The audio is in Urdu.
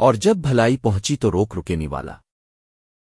اور جب بھلائی پہنچی تو روک رکینے والا۔